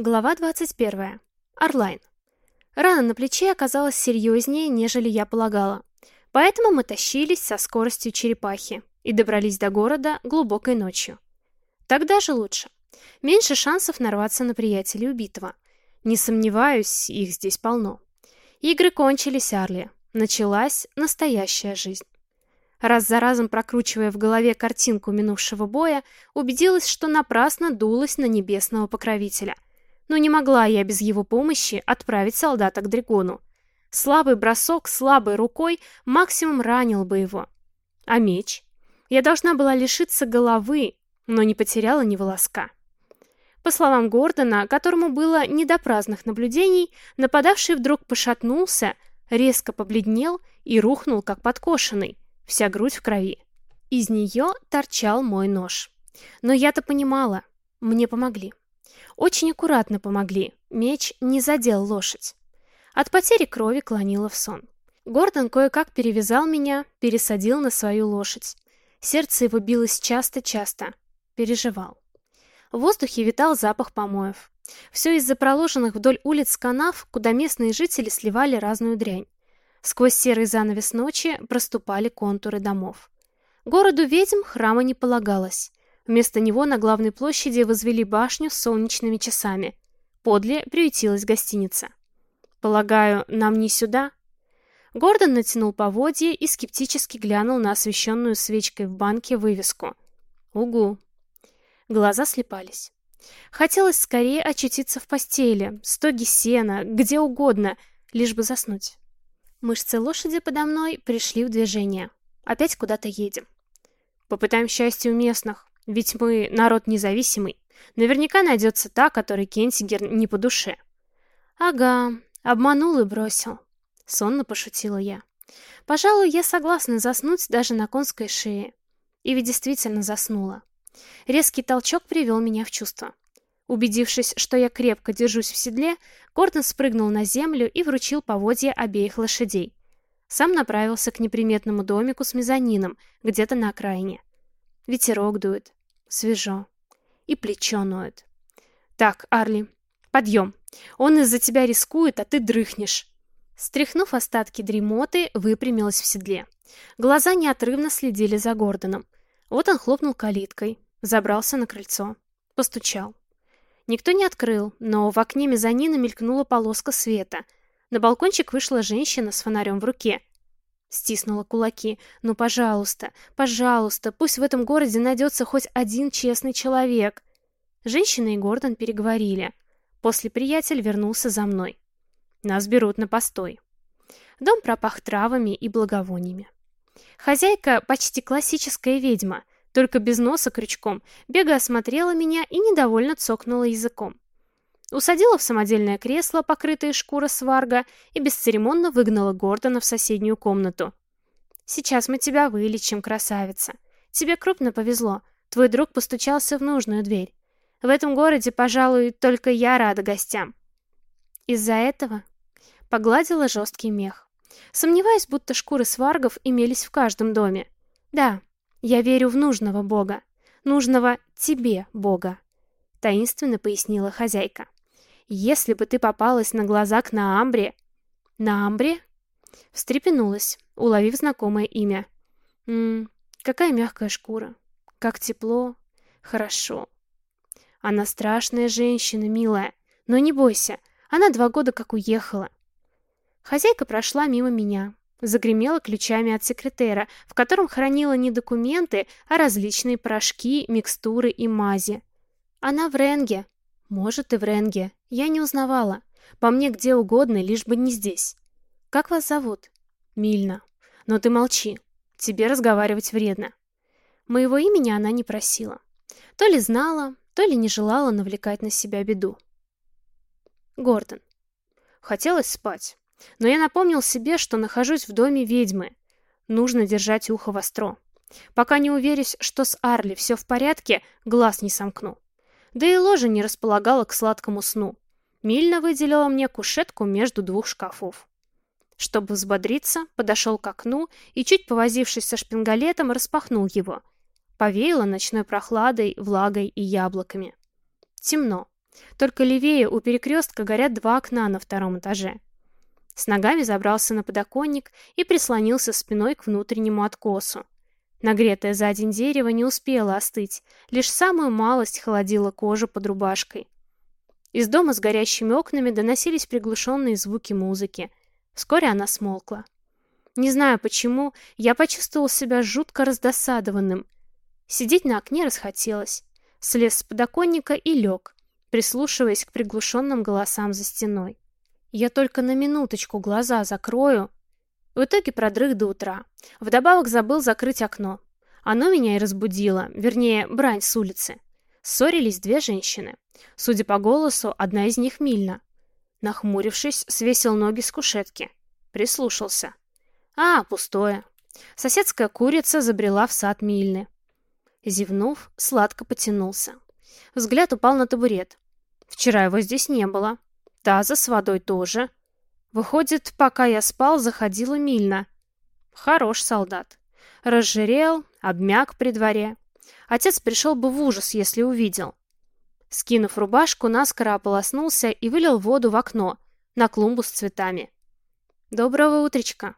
Глава 21. Орлайн. Рана на плече оказалась серьезнее, нежели я полагала. Поэтому мы тащились со скоростью черепахи и добрались до города глубокой ночью. Тогда же лучше. Меньше шансов нарваться на приятелей убитого. Не сомневаюсь, их здесь полно. Игры кончились, Арли. Началась настоящая жизнь. Раз за разом прокручивая в голове картинку минувшего боя, убедилась, что напрасно дулась на небесного покровителя – но не могла я без его помощи отправить солдата к Дригону. Слабый бросок слабой рукой максимум ранил бы его. А меч? Я должна была лишиться головы, но не потеряла ни волоска. По словам Гордона, которому было не до праздных наблюдений, нападавший вдруг пошатнулся, резко побледнел и рухнул, как подкошенный, вся грудь в крови. Из нее торчал мой нож. Но я-то понимала, мне помогли. Очень аккуратно помогли, меч не задел лошадь. От потери крови клонило в сон. Гордон кое-как перевязал меня, пересадил на свою лошадь. Сердце его билось часто-часто. Переживал. В воздухе витал запах помоев. Все из-за проложенных вдоль улиц канав, куда местные жители сливали разную дрянь. Сквозь серый занавес ночи проступали контуры домов. Городу ведьм храма не полагалось. Вместо него на главной площади возвели башню с солнечными часами. Подле приютилась гостиница. «Полагаю, нам не сюда?» Гордон натянул поводье и скептически глянул на освещенную свечкой в банке вывеску. «Угу». Глаза слепались. Хотелось скорее очутиться в постели, стоге сена, где угодно, лишь бы заснуть. Мышцы лошади подо мной пришли в движение. Опять куда-то едем. Попытаем счастье у местных. Ведь мы народ независимый. Наверняка найдется та, которой Кентигер не по душе. Ага, обманул и бросил. Сонно пошутила я. Пожалуй, я согласна заснуть даже на конской шее. И ведь действительно заснула. Резкий толчок привел меня в чувство. Убедившись, что я крепко держусь в седле, Гордон спрыгнул на землю и вручил поводья обеих лошадей. Сам направился к неприметному домику с мезонином, где-то на окраине. Ветерок дует, Свежо. И плечо ноет. Так, Арли, подъем. Он из-за тебя рискует, а ты дрыхнешь. Стряхнув остатки дремоты, выпрямилась в седле. Глаза неотрывно следили за Гордоном. Вот он хлопнул калиткой, забрался на крыльцо, постучал. Никто не открыл, но в окне мезонина мелькнула полоска света. На балкончик вышла женщина с фонарем в руке. Стиснула кулаки. «Ну, пожалуйста, пожалуйста, пусть в этом городе найдется хоть один честный человек». Женщина и Гордон переговорили. После приятель вернулся за мной. Нас берут на постой. Дом пропах травами и благовониями. Хозяйка почти классическая ведьма, только без носа крючком, бега осмотрела меня и недовольно цокнула языком. Усадила в самодельное кресло, покрытое шкурой сварга, и бесцеремонно выгнала Гордона в соседнюю комнату. «Сейчас мы тебя вылечим, красавица. Тебе крупно повезло. Твой друг постучался в нужную дверь. В этом городе, пожалуй, только я рада гостям». Из-за этого погладила жесткий мех. Сомневаюсь, будто шкуры сваргов имелись в каждом доме. Да, я верю в нужного бога. Нужного тебе бога. Таинственно пояснила хозяйка. Если бы ты попалась на глаза к Наамбре... Наамбре? Встрепенулась, уловив знакомое имя. Ммм, какая мягкая шкура. Как тепло. Хорошо. Она страшная женщина, милая. Но не бойся, она два года как уехала. Хозяйка прошла мимо меня, загремела ключами от секретера, в котором хранила не документы, а различные порошки, микстуры и мази. Она в Ренге, может, и в Ренге. Я не узнавала. По мне где угодно, лишь бы не здесь. Как вас зовут? Мильна. Но ты молчи. Тебе разговаривать вредно. Моего имени она не просила. То ли знала, то ли не желала навлекать на себя беду. Гордон. Хотелось спать. Но я напомнил себе, что нахожусь в доме ведьмы. Нужно держать ухо востро. Пока не уверюсь, что с Арли все в порядке, глаз не сомкну. Да и ложа не располагала к сладкому сну. Мильна выделила мне кушетку между двух шкафов. Чтобы взбодриться, подошел к окну и, чуть повозившись со шпингалетом, распахнул его. Повеяло ночной прохладой, влагой и яблоками. Темно. Только левее у перекрестка горят два окна на втором этаже. С ногами забрался на подоконник и прислонился спиной к внутреннему откосу. Нагретое за день дерево не успело остыть, лишь самую малость холодила кожу под рубашкой. Из дома с горящими окнами доносились приглушенные звуки музыки. Вскоре она смолкла. Не знаю почему, я почувствовал себя жутко раздосадованным. Сидеть на окне расхотелось. Слез с подоконника и лег, прислушиваясь к приглушенным голосам за стеной. Я только на минуточку глаза закрою. В итоге продрых до утра. Вдобавок забыл закрыть окно. Оно меня и разбудило, вернее, брань с улицы. Ссорились две женщины. Судя по голосу, одна из них Мильна. Нахмурившись, свесил ноги с кушетки. Прислушался. А, пустое. Соседская курица забрела в сад Мильны. Зевнув, сладко потянулся. Взгляд упал на табурет. Вчера его здесь не было. Таза с водой тоже. Выходит, пока я спал, заходила Мильна. Хорош солдат. Разжирел, обмяк при дворе. Отец пришел бы в ужас, если увидел. Скинув рубашку, наскоро ополоснулся и вылил воду в окно, на клумбу с цветами. «Доброго утречка!»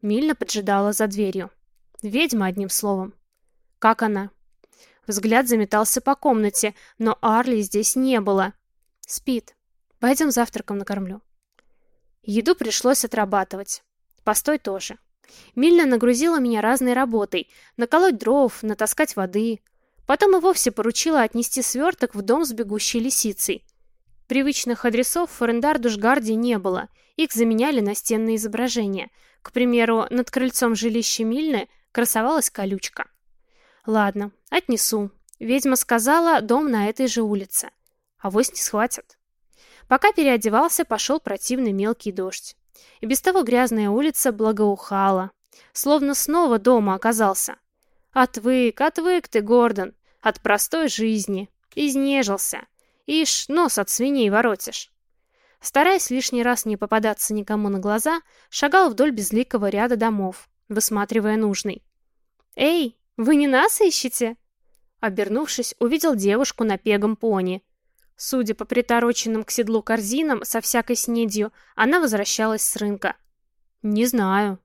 Мильна поджидала за дверью. Ведьма, одним словом. «Как она?» Взгляд заметался по комнате, но Арли здесь не было. «Спит. Пойдем завтраком накормлю. Еду пришлось отрабатывать. Постой тоже. Мильна нагрузила меня разной работой. Наколоть дров, натаскать воды. Потом и вовсе поручила отнести сверток в дом с бегущей лисицей. Привычных адресов в Фарендар-Душгарде не было. Их заменяли настенные изображения. К примеру, над крыльцом жилища Мильны красовалась колючка. Ладно, отнесу. Ведьма сказала, дом на этой же улице. Авось не схватят. Пока переодевался, пошел противный мелкий дождь. И без того грязная улица благоухала. Словно снова дома оказался. Отвык, отвык ты, Гордон, от простой жизни. Изнежился. Ишь, нос от свиней воротишь. Стараясь лишний раз не попадаться никому на глаза, шагал вдоль безликого ряда домов, высматривая нужный. «Эй, вы не нас ищете?» Обернувшись, увидел девушку на пегом пони, Судя по притороченным к седлу корзинам со всякой снедью, она возвращалась с рынка. Не знаю.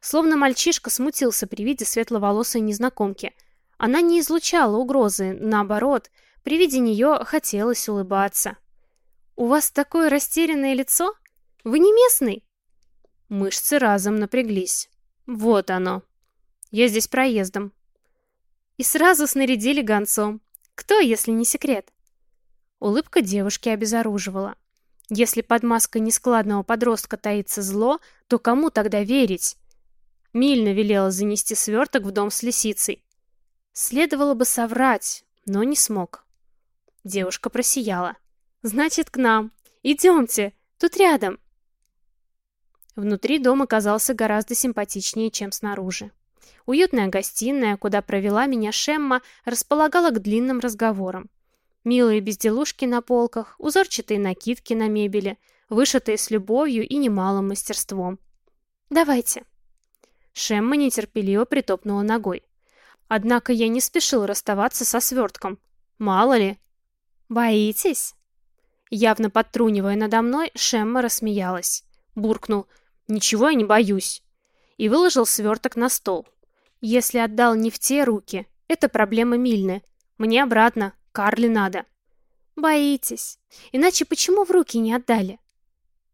Словно мальчишка смутился при виде светловолосой незнакомки. Она не излучала угрозы, наоборот, при виде нее хотелось улыбаться. «У вас такое растерянное лицо? Вы не местный?» Мышцы разом напряглись. «Вот оно. Я здесь проездом». И сразу снарядили гонцом. Кто, если не секрет? Улыбка девушки обезоруживала. Если под маской нескладного подростка таится зло, то кому тогда верить? Мильно велела занести сверток в дом с лисицей. Следовало бы соврать, но не смог. Девушка просияла. «Значит, к нам. Идемте. Тут рядом». Внутри дом оказался гораздо симпатичнее, чем снаружи. Уютная гостиная, куда провела меня Шемма, располагала к длинным разговорам. Милые безделушки на полках, узорчатые накидки на мебели, вышитые с любовью и немалым мастерством. «Давайте». Шемма нетерпеливо притопнула ногой. Однако я не спешил расставаться со свертком. Мало ли. «Боитесь?» Явно подтрунивая надо мной, Шемма рассмеялась. Буркнул «Ничего я не боюсь» и выложил сверток на стол. Если отдал не в те руки, это проблема Мильны. Мне обратно, Карли надо. Боитесь. Иначе почему в руки не отдали?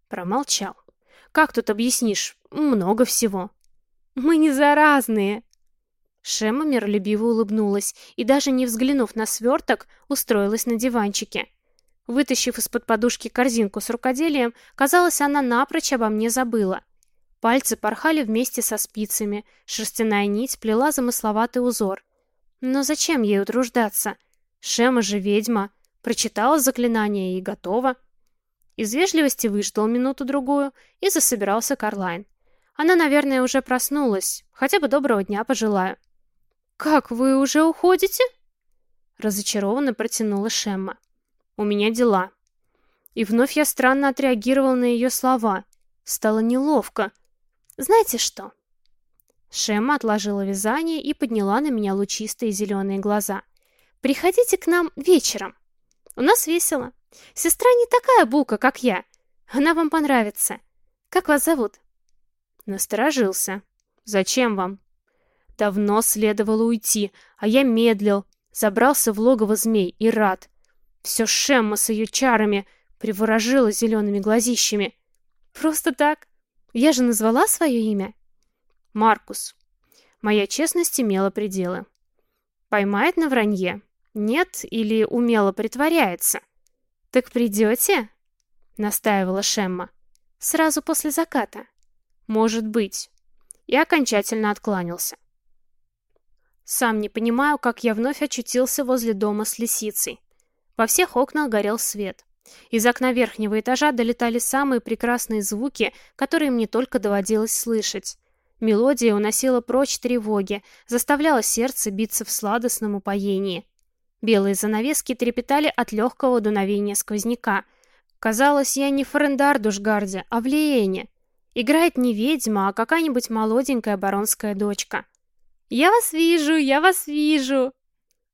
Промолчал. Как тут объяснишь? Много всего. Мы не заразные. Шема миролюбиво улыбнулась и, даже не взглянув на сверток, устроилась на диванчике. Вытащив из-под подушки корзинку с рукоделием, казалось, она напрочь обо мне забыла. Пальцы порхали вместе со спицами, шерстяная нить плела замысловатый узор. Но зачем ей утруждаться? Шема же ведьма. Прочитала заклинание и готова. Из вежливости выждал минуту-другую и засобирался Карлайн. Она, наверное, уже проснулась. Хотя бы доброго дня пожелаю. «Как, вы уже уходите?» Разочарованно протянула Шемма. «У меня дела». И вновь я странно отреагировал на ее слова. Стало неловко. «Знаете что?» Шемма отложила вязание и подняла на меня лучистые зеленые глаза – Приходите к нам вечером. У нас весело. Сестра не такая бука, как я. Она вам понравится. Как вас зовут?» Насторожился. «Зачем вам?» Давно следовало уйти, а я медлил, забрался в логово змей и рад. Все Шемма с ее чарами приворожила зелеными глазищами. «Просто так? Я же назвала свое имя?» «Маркус». Моя честность имела пределы. Поймает на вранье? Нет или умело притворяется? «Так придете?» — настаивала Шемма. «Сразу после заката». «Может быть». И окончательно откланялся. Сам не понимаю, как я вновь очутился возле дома с лисицей. Во всех окнах горел свет. Из окна верхнего этажа долетали самые прекрасные звуки, которые мне только доводилось слышать. Мелодия уносила прочь тревоги, заставляла сердце биться в сладостном упоении. Белые занавески трепетали от легкого дуновения сквозняка. Казалось, я не в Фарендардушгарде, а в Лиене. Играет не ведьма, а какая-нибудь молоденькая баронская дочка. «Я вас вижу, я вас вижу!»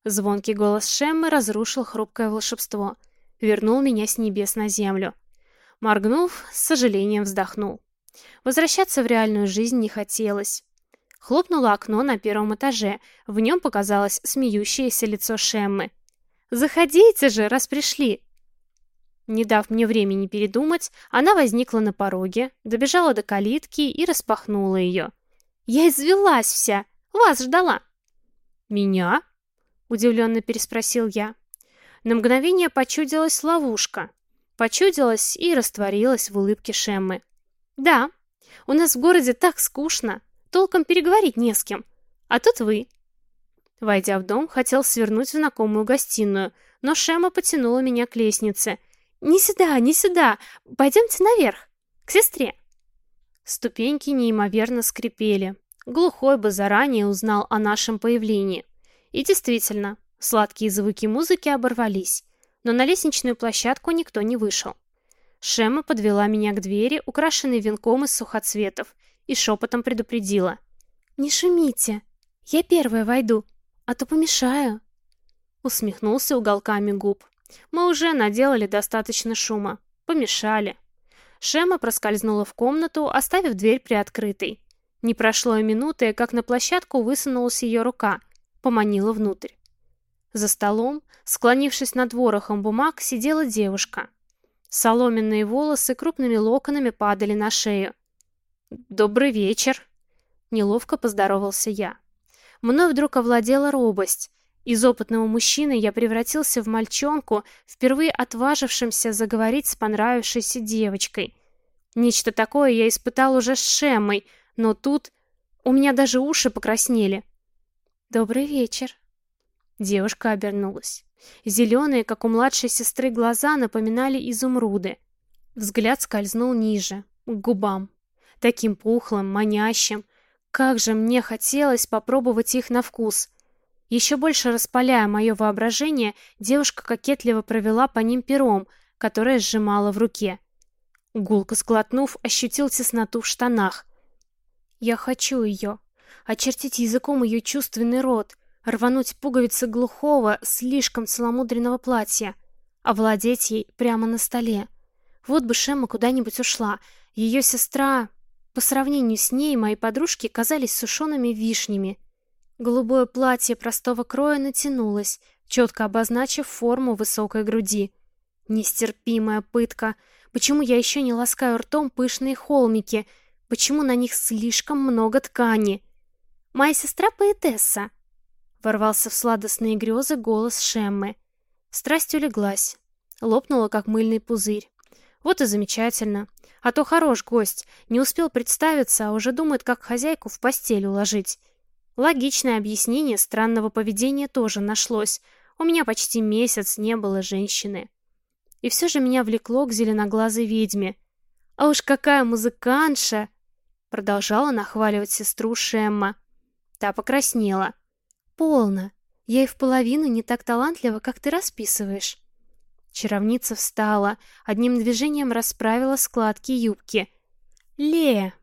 Звонкий голос Шеммы разрушил хрупкое волшебство. Вернул меня с небес на землю. Моргнув, с сожалением вздохнул. Возвращаться в реальную жизнь не хотелось. Хлопнуло окно на первом этаже. В нем показалось смеющееся лицо Шеммы. «Заходите же, раз пришли!» Не дав мне времени передумать, она возникла на пороге, добежала до калитки и распахнула ее. «Я извелась вся! Вас ждала!» «Меня?» — удивленно переспросил я. На мгновение почудилась ловушка. Почудилась и растворилась в улыбке Шеммы. «Да, у нас в городе так скучно. Толком переговорить не с кем. А тут вы. Войдя в дом, хотел свернуть в знакомую гостиную, но Шема потянула меня к лестнице. «Не сюда, не сюда! Пойдемте наверх! К сестре!» Ступеньки неимоверно скрипели. Глухой бы заранее узнал о нашем появлении. И действительно, сладкие звуки музыки оборвались, но на лестничную площадку никто не вышел. Шема подвела меня к двери, украшенной венком из сухоцветов, и шепотом предупредила. «Не шумите, я первая войду, а то помешаю». Усмехнулся уголками губ. Мы уже наделали достаточно шума. Помешали. Шема проскользнула в комнату, оставив дверь приоткрытой. Не прошло и минуты, как на площадку высунулась ее рука, поманила внутрь. За столом, склонившись над ворохом бумаг, сидела девушка. Соломенные волосы крупными локонами падали на шею. «Добрый вечер!» Неловко поздоровался я. Мной вдруг овладела робость. Из опытного мужчины я превратился в мальчонку, впервые отважившимся заговорить с понравившейся девочкой. Нечто такое я испытал уже с Шемой, но тут у меня даже уши покраснели. «Добрый вечер!» Девушка обернулась. Зеленые, как у младшей сестры, глаза напоминали изумруды. Взгляд скользнул ниже, к губам таким пухлым, манящим. Как же мне хотелось попробовать их на вкус. Еще больше распаляя мое воображение, девушка кокетливо провела по ним пером, которое сжимала в руке. Гулко сглотнув, ощутил тесноту в штанах. Я хочу ее. Очертить языком ее чувственный рот, рвануть пуговицы глухого, слишком целомудренного платья, овладеть ей прямо на столе. Вот бы Шемма куда-нибудь ушла. Ее сестра... По сравнению с ней мои подружки казались сушеными вишнями. Голубое платье простого кроя натянулось, четко обозначив форму высокой груди. Нестерпимая пытка. Почему я еще не ласкаю ртом пышные холмики? Почему на них слишком много ткани? Моя сестра поэтесса. Ворвался в сладостные грезы голос Шеммы. Страсть улеглась. Лопнула, как мыльный пузырь. Вот и замечательно. А то хорош гость, не успел представиться, а уже думает, как хозяйку в постель уложить. Логичное объяснение странного поведения тоже нашлось. У меня почти месяц не было женщины. И все же меня влекло к зеленоглазой ведьме. А уж какая музыкантша! Продолжала нахваливать сестру Шемма. Та покраснела. Полно. Я и в половину не так талантлива, как ты расписываешь. Чаровница встала, одним движением расправила складки юбки. «Лея!»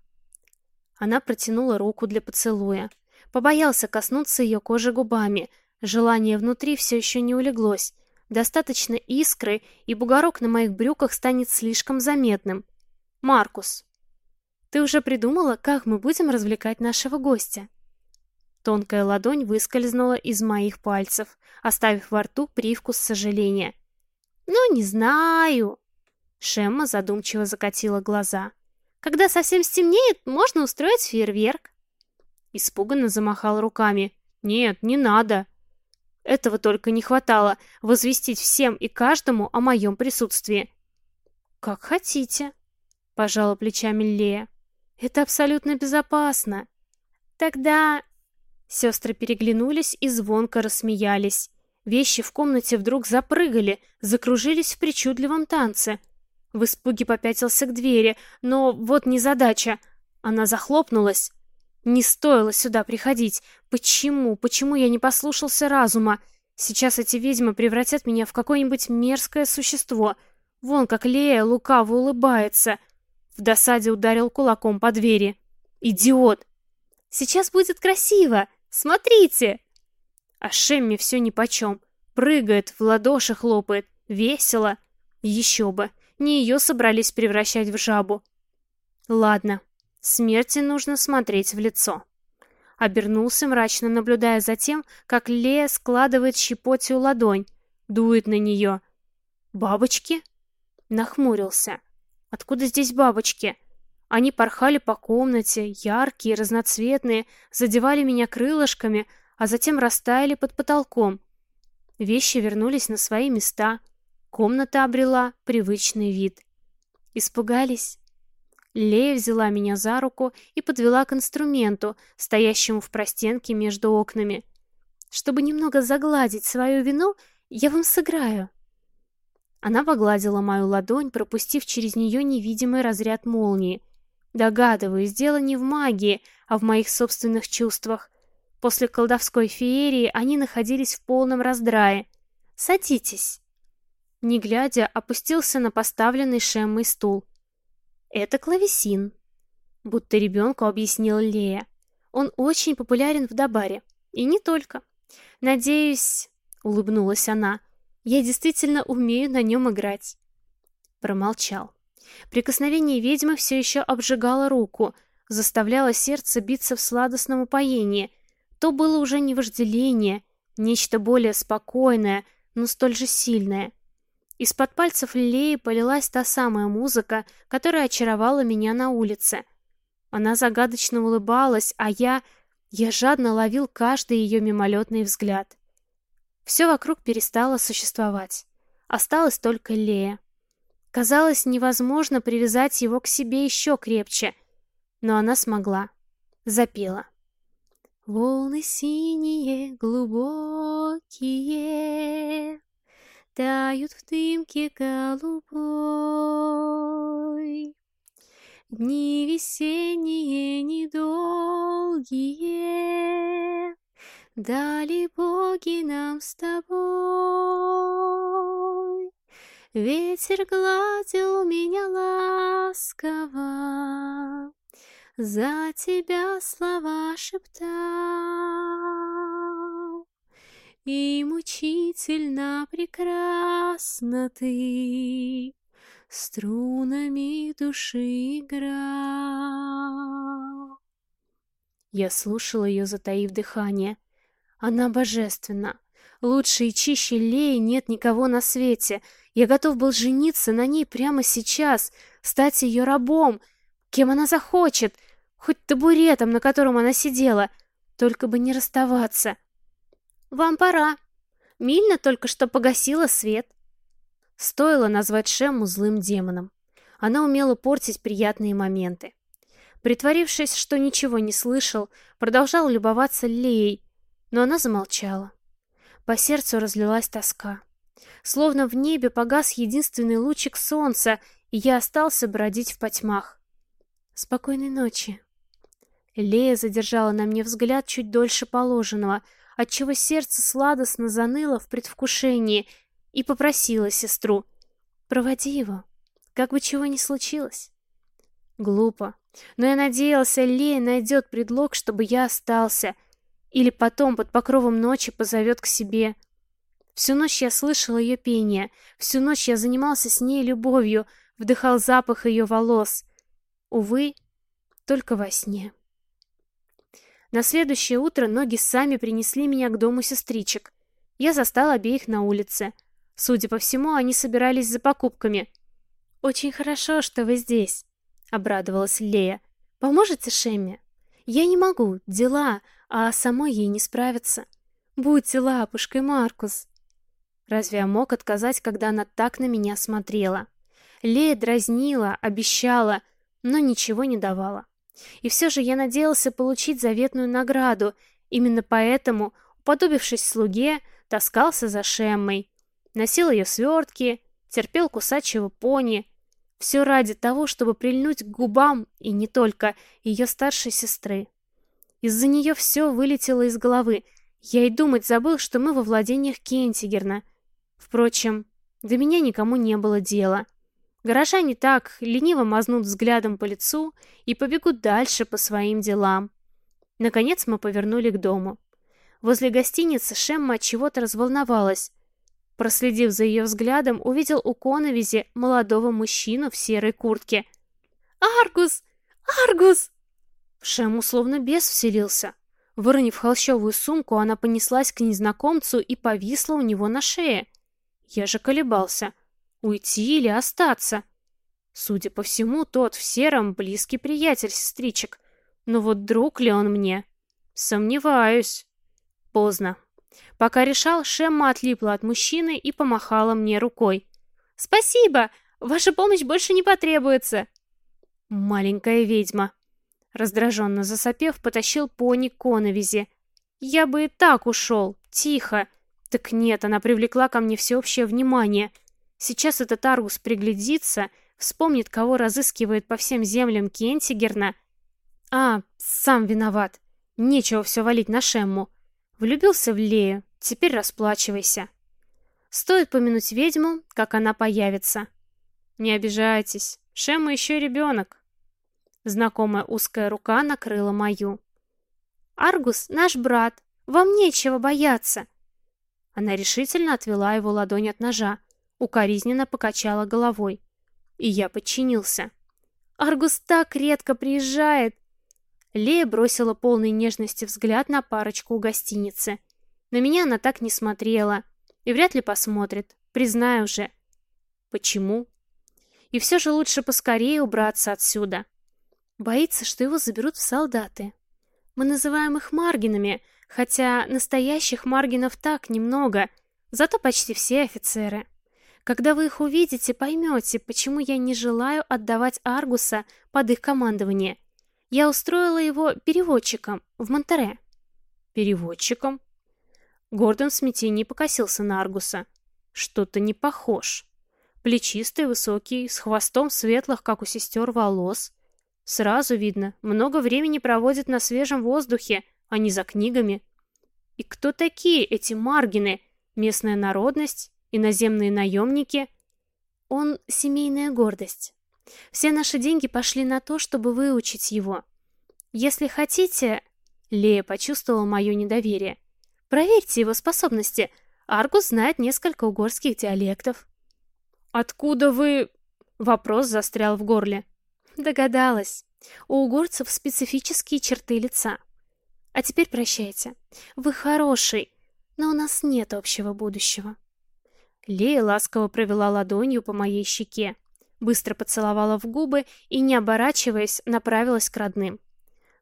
Она протянула руку для поцелуя. Побоялся коснуться ее кожи губами. Желание внутри все еще не улеглось. Достаточно искры, и бугорок на моих брюках станет слишком заметным. Маркус, ты уже придумала, как мы будем развлекать нашего гостя? Тонкая ладонь выскользнула из моих пальцев, оставив во рту привкус сожаления. «Ну, не знаю!» Шемма задумчиво закатила глаза. «Когда совсем стемнеет, можно устроить фейерверк». Испуганно замахал руками. «Нет, не надо!» Этого только не хватало — возвестить всем и каждому о моем присутствии. «Как хотите», — пожала плечами Лея. «Это абсолютно безопасно». «Тогда Сестры переглянулись и звонко рассмеялись. Вещи в комнате вдруг запрыгали, закружились в причудливом танце. В испуге попятился к двери, но вот незадача. Она захлопнулась. Не стоило сюда приходить. Почему? Почему я не послушался разума? Сейчас эти ведьмы превратят меня в какое-нибудь мерзкое существо. Вон как Лея лукаво улыбается. В досаде ударил кулаком по двери. Идиот! Сейчас будет красиво! Смотрите!» А Шемми все нипочем. Прыгает, в ладоши хлопает. Весело. Еще бы. Не ее собрались превращать в жабу. Ладно, смерти нужно смотреть в лицо. Обернулся, мрачно наблюдая за тем, как Лея складывает щепотью ладонь, дует на нее. «Бабочки?» Нахмурился. «Откуда здесь бабочки?» Они порхали по комнате, яркие, разноцветные, задевали меня крылышками, а затем растаяли под потолком. Вещи вернулись на свои места. Комната обрела привычный вид. Испугались? Лея взяла меня за руку и подвела к инструменту, стоящему в простенке между окнами. Чтобы немного загладить свою вину, я вам сыграю. Она погладила мою ладонь, пропустив через нее невидимый разряд молнии. Догадываюсь, дело не в магии, а в моих собственных чувствах. После колдовской феерии они находились в полном раздрае. «Садитесь!» Не глядя, опустился на поставленный шеммой стул. «Это клавесин», — будто ребенку объяснила Лея. «Он очень популярен в Дабаре. И не только. Надеюсь...» — улыбнулась она. «Я действительно умею на нем играть». Промолчал. Прикосновение ведьмы все еще обжигало руку, заставляло сердце биться в сладостном упоении. То было уже не вожделение, нечто более спокойное, но столь же сильное. Из-под пальцев Леи полилась та самая музыка, которая очаровала меня на улице. Она загадочно улыбалась, а я... Я жадно ловил каждый ее мимолетный взгляд. Все вокруг перестало существовать. Осталась только Лея. Казалось невозможно привязать его к себе еще крепче, но она смогла. Запела. Волны синие, глубокие, Тают в дымке голубой. Дни весенние недолгие, Дали боги нам с тобой. Ветер гладил меня ласково, За тебя слова шептал. И мучительно прекрасно ты Струнами души играл. Я слушала ее, затаив дыхание. Она божественна. Лучше и чище Леи нет никого на свете — я готов был жениться на ней прямо сейчас, стать ее рабом, кем она захочет, хоть табуретом, на котором она сидела, только бы не расставаться. «Вам пора. Мильна только что погасила свет». Стоило назвать Шему злым демоном. Она умела портить приятные моменты. Притворившись, что ничего не слышал, продолжал любоваться Леей, но она замолчала. По сердцу разлилась тоска. Словно в небе погас единственный лучик солнца, и я остался бродить в потьмах. Спокойной ночи. Лея задержала на мне взгляд чуть дольше положенного, отчего сердце сладостно заныло в предвкушении, и попросила сестру. «Проводи его, как бы чего ни случилось». Глупо, но я надеялся, Лея найдет предлог, чтобы я остался, или потом под покровом ночи позовет к себе — Всю ночь я слышал ее пение, всю ночь я занимался с ней любовью, вдыхал запах ее волос. Увы, только во сне. На следующее утро ноги сами принесли меня к дому сестричек. Я застал обеих на улице. Судя по всему, они собирались за покупками. «Очень хорошо, что вы здесь», — обрадовалась Лея. «Поможете Шемме?» «Я не могу, дела, а самой ей не справиться. Будьте лапушкой, Маркус». Разве я мог отказать, когда она так на меня смотрела? Лея дразнила, обещала, но ничего не давала. И все же я надеялся получить заветную награду, именно поэтому, уподобившись слуге, таскался за Шеммой. Носил ее свертки, терпел кусачего пони. Все ради того, чтобы прильнуть к губам, и не только, ее старшей сестры. Из-за нее все вылетело из головы. Я и думать забыл, что мы во владениях Кентигерна. Впрочем, до меня никому не было дела. Горожане так лениво мазнут взглядом по лицу и побегут дальше по своим делам. Наконец мы повернули к дому. Возле гостиницы Шемма от чего-то разволновалась. Проследив за ее взглядом, увидел у коновизи молодого мужчину в серой куртке. «Аргус! Аргус!» В Шему словно бес вселился. Выронив холщовую сумку, она понеслась к незнакомцу и повисла у него на шее. Я же колебался. Уйти или остаться? Судя по всему, тот в сером близкий приятель сестричек. Но вот друг ли он мне? Сомневаюсь. Поздно. Пока решал, Шемма отлипла от мужчины и помахала мне рукой. «Спасибо! Ваша помощь больше не потребуется!» «Маленькая ведьма!» Раздраженно засопев, потащил пони к коновизе. «Я бы и так ушел, тихо!» Так нет, она привлекла ко мне всеобщее внимание. Сейчас этот Аргус приглядится, вспомнит, кого разыскивает по всем землям Кентигерна. А, сам виноват. Нечего все валить на Шемму. Влюбился в Лею, теперь расплачивайся. Стоит помянуть ведьму, как она появится. Не обижайтесь, Шемма еще ребенок. Знакомая узкая рука накрыла мою. Аргус наш брат, вам нечего бояться. Она решительно отвела его ладонь от ножа, укоризненно покачала головой. И я подчинился. Аргус так редко приезжает. Лея бросила полный нежности взгляд на парочку у гостиницы. На меня она так не смотрела. И вряд ли посмотрит. Признаю же. Почему? И все же лучше поскорее убраться отсюда. Боится, что его заберут в солдаты. Мы называем их маргинами, хотя настоящих маргинов так немного, зато почти все офицеры. Когда вы их увидите, поймете, почему я не желаю отдавать Аргуса под их командование. Я устроила его переводчиком в Монтере. Переводчиком? Гордон в смятении покосился на Аргуса. Что-то не похож. Плечистый, высокий, с хвостом светлых, как у сестер, волос. Сразу видно, много времени проводит на свежем воздухе, а не за книгами. И кто такие эти маргины? Местная народность? Иноземные наемники? Он семейная гордость. Все наши деньги пошли на то, чтобы выучить его. Если хотите... Лея почувствовала мое недоверие. Проверьте его способности. Аргус знает несколько угорских диалектов. «Откуда вы...» Вопрос застрял в горле. Догадалась. У угорцев специфические черты лица. А теперь прощайте. Вы хороший, но у нас нет общего будущего. Лея ласково провела ладонью по моей щеке, быстро поцеловала в губы и, не оборачиваясь, направилась к родным.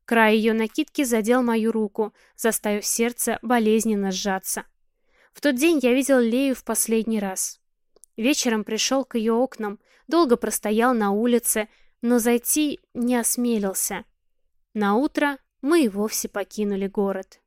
Край ее накидки задел мою руку, заставив сердце болезненно сжаться. В тот день я видел Лею в последний раз. Вечером пришел к ее окнам, долго простоял на улице, но зайти не осмелился. На утро мы и вовсе покинули город.